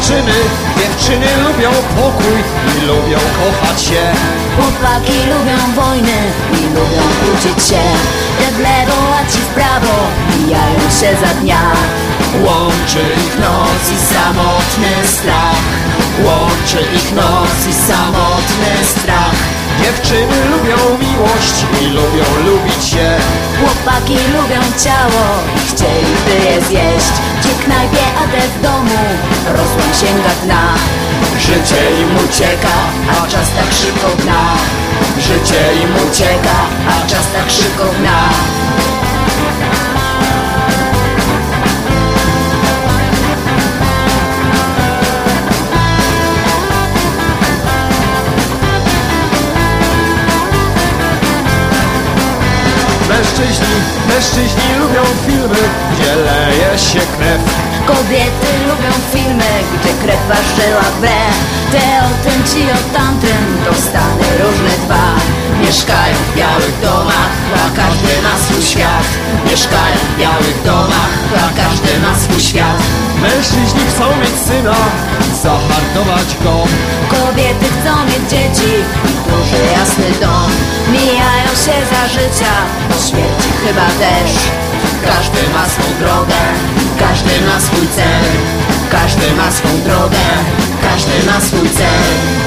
dziewczyny. Dziewczyny lubią pokój i lubią kochać się. Chłopaki lubią wojny i lubią kłócić się. Te w lewo, a ci w prawo mijają się za dnia. Łączy ich noc i samotny strach. Łączy ich noc i samotny strach. Dziewczyny lubią miłość i lubią lubić się. Chłopaki lubią ciało i chcieliby je zjeść. W knajpie, a te w domu. Rozum sięga dna. Życie im ucieka, a czas tak szybko gna. Życie im ucieka, a czas tak szybko gna. Mężczyźni, mężczyźni lubią filmy, gdzie leje się krew Kobiety lubią filmy, gdzie krew ważyła w grę Te o tym, ci o tamtym, to stany różne dwa. Mieszkają w białych domach, a każdy ma swój świat. Mieszkają w białych domach, a każdy ma swój świat. Mężczyźni chcą mieć syna, zahartować go. Kobiety chcą mieć dzieci i duży jasny dom. Mijają się za życia, po śmierci chyba też. Każdy ma swą drogę, Każdy ma swą drogę, każdy ma swój cel